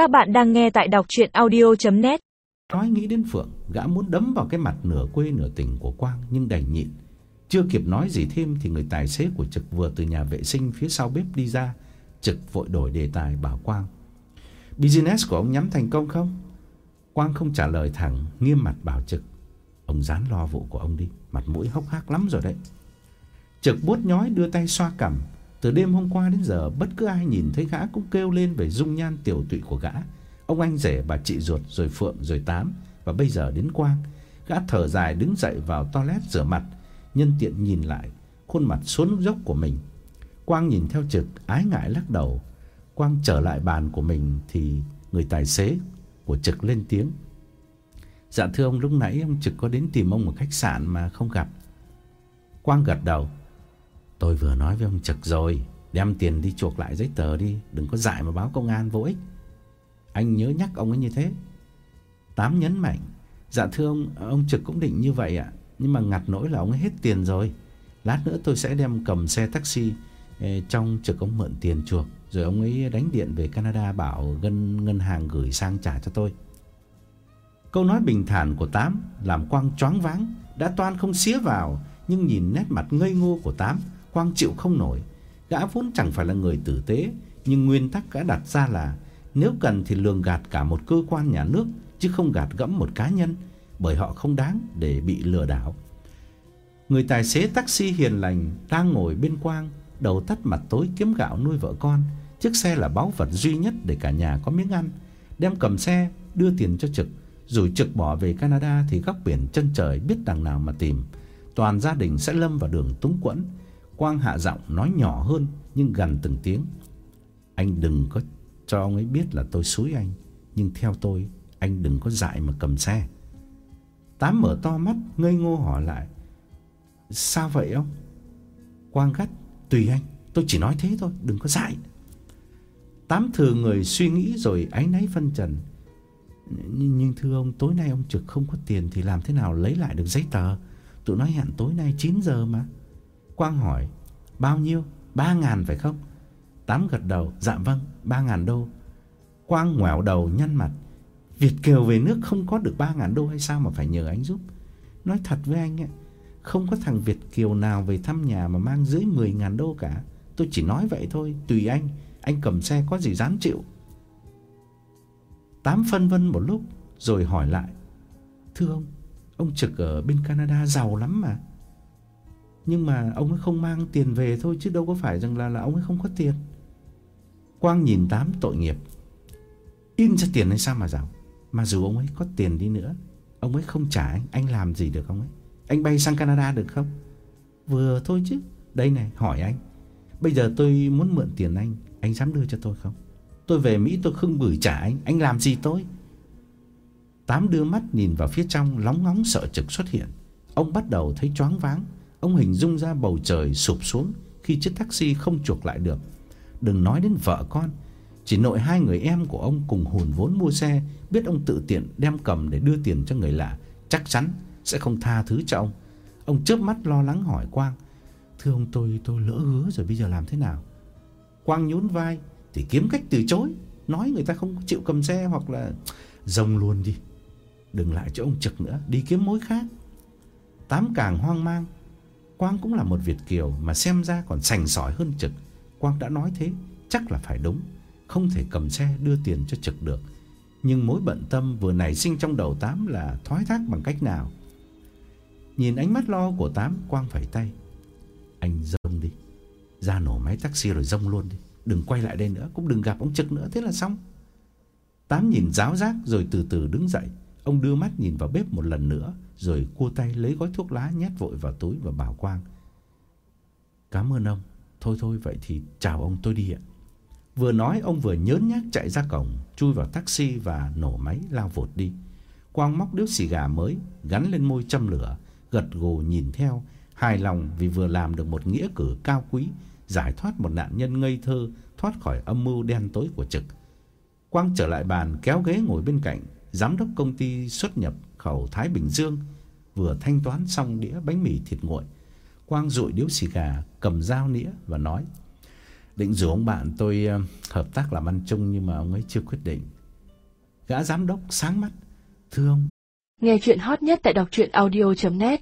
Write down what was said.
Các bạn đang nghe tại đọc audio net Nói nghĩ đến Phượng, gã muốn đấm vào cái mặt nửa quê nửa tỉnh của Quang nhưng đành nhịn. Chưa kịp nói gì thêm thì người tài xế của Trực vừa từ nhà vệ sinh phía sau bếp đi ra, Trực vội đổi đề tài bảo Quang. Business của ông nhắm thành công không? Quang không trả lời thẳng, nghiêm mặt bảo Trực. Ông dán lo vụ của ông đi, mặt mũi hốc hác lắm rồi đấy. Trực bút nhói đưa tay xoa cằm, từ đêm hôm qua đến giờ bất cứ ai nhìn thấy gã cũng kêu lên về dung nhan tiểu tụy của gã. Ông anh rể bà chị ruột rồi Phượng rồi Tám và bây giờ đến Quang. Gã thở dài đứng dậy vào toilet rửa mặt, nhân tiện nhìn lại khuôn mặt xuống dốc của mình. Quang nhìn theo Trực ái ngại lắc đầu. Quang trở lại bàn của mình thì người tài xế của Trực lên tiếng. Dạ thưa ông lúc nãy ông Trực có đến tìm ông ở khách sạn mà không gặp. Quang gật đầu. Tôi vừa nói với ông Trực rồi, đem tiền đi chuộc lại giấy tờ đi, đừng có dại mà báo công an vô ích. Anh nhớ nhắc ông ấy như thế. Tám nhấn mạnh, dạ thưa ông, ông Trực cũng định như vậy ạ, nhưng mà ngặt nỗi là ông ấy hết tiền rồi. Lát nữa tôi sẽ đem cầm xe taxi ờ, trong Trực ông mượn tiền chuộc, rồi ông ấy đánh điện về Canada bảo ngân ngân hàng gửi sang trả cho tôi. Câu nói bình thản của Tám làm Quang choáng váng, đã toan không xía vào, nhưng nhìn nét mặt ngây ngô của Tám, Quang chịu không nổi. Gã vốn chẳng phải là người tử tế, nhưng nguyên tắc gã đặt ra là nếu cần thì lường gạt cả một cơ quan nhà nước chứ không gạt gẫm một cá nhân, bởi họ không đáng để bị lừa đảo. Người tài xế taxi hiền lành đang ngồi bên Quang, đầu tắt mặt tối kiếm gạo nuôi vợ con, chiếc xe là báu vật duy nhất để cả nhà có miếng ăn, đem cầm xe đưa tiền cho Trực, rồi Trực bỏ về Canada thì góc biển chân trời biết đằng nào mà tìm. Toàn gia đình sẽ lâm vào đường túng quẫn. Quang hạ giọng nói nhỏ hơn nhưng gần từng tiếng. Anh đừng có cho ông ấy biết là tôi xúi anh, nhưng theo tôi, anh đừng có dại mà cầm xe. Tám mở to mắt, ngây ngô hỏi lại. Sao vậy ông? Quang gắt, tùy anh, tôi chỉ nói thế thôi, đừng có dại. Tám thừa người suy nghĩ rồi áy náy phân trần. Nhưng thưa ông, tối nay ông Trực không có tiền thì làm thế nào lấy lại được giấy tờ? Tụi nó hẹn tối nay 9 giờ mà. Quang hỏi, bao nhiêu? ba ngàn phải không? Tám gật đầu, dạ vâng, ba ngàn đô. Quang ngoẻo đầu nhăn mặt. Việt Kiều về nước không có được ba ngàn đô hay sao mà phải nhờ anh giúp? Nói thật với anh ấy, không có thằng Việt Kiều nào về thăm nhà mà mang dưới 10 ngàn đô cả. Tôi chỉ nói vậy thôi, tùy anh, anh cầm xe có gì dám chịu. Tám phân vân một lúc rồi hỏi lại. Thưa ông, ông Trực ở bên Canada giàu lắm mà. Nhưng mà ông ấy không mang tiền về thôi chứ đâu có phải rằng là là ông ấy không có tiền. Quang nhìn Tám tội nghiệp. In ra tiền hay sao mà giàu? Mà dù ông ấy có tiền đi nữa, ông ấy không trả anh, anh làm gì được ông ấy? Anh bay sang Canada được không? Vừa thôi chứ. Đây này, hỏi anh. Bây giờ tôi muốn mượn tiền anh, anh dám đưa cho tôi không? Tôi về Mỹ tôi không gửi trả anh, anh làm gì tôi? Tám đưa mắt nhìn vào phía trong lóng ngóng sợ Trực xuất hiện. Ông bắt đầu thấy choáng váng, ông hình dung ra bầu trời sụp xuống khi chiếc taxi không chuộc lại được. Đừng nói đến vợ con, chỉ nội hai người em của ông cùng hùn vốn mua xe, biết ông tự tiện đem cầm để đưa tiền cho người lạ, chắc chắn sẽ không tha thứ cho ông. Ông chớp mắt lo lắng hỏi Quang: "Thưa ông tôi tôi lỡ hứa rồi bây giờ làm thế nào?" Quang nhún vai, thì kiếm cách từ chối, nói người ta không chịu cầm xe hoặc là rồng luôn đi. Đừng lại cho ông Trực nữa, đi kiếm mối khác. Tám càng hoang mang. Quang cũng là một Việt kiều mà xem ra còn sành sỏi hơn Trực. Quang đã nói thế, chắc là phải đúng, không thể cầm xe đưa tiền cho Trực được. Nhưng mối bận tâm vừa nảy sinh trong đầu Tám là thoái thác bằng cách nào. Nhìn ánh mắt lo của Tám, Quang phải tay. Anh rông đi, ra nổ máy taxi rồi rông luôn đi. Đừng quay lại đây nữa, cũng đừng gặp ông Trực nữa, thế là xong. Tám nhìn giáo giác rồi từ từ đứng dậy. Ông đưa mắt nhìn vào bếp một lần nữa, rồi cua tay lấy gói thuốc lá nhét vội vào túi và bảo Quang. Cảm ơn ông. Thôi thôi vậy thì chào ông tôi đi ạ. Vừa nói ông vừa nhớn nhác chạy ra cổng, chui vào taxi và nổ máy lao vụt đi. Quang móc điếu xì gà mới, gắn lên môi châm lửa, gật gù nhìn theo, hài lòng vì vừa làm được một nghĩa cử cao quý, giải thoát một nạn nhân ngây thơ thoát khỏi âm mưu đen tối của Trực. Quang trở lại bàn kéo ghế ngồi bên cạnh, giám đốc công ty xuất nhập khẩu Thái Bình Dương vừa thanh toán xong đĩa bánh mì thịt nguội. Quang rụi điếu xì gà, cầm dao nĩa và nói: "Định rủ ông bạn tôi ờ, hợp tác làm ăn chung nhưng mà ông ấy chưa quyết định. Gã giám đốc sáng mắt. Thưa ông. Nghe chuyện hot nhất tại đọc truyện audio.net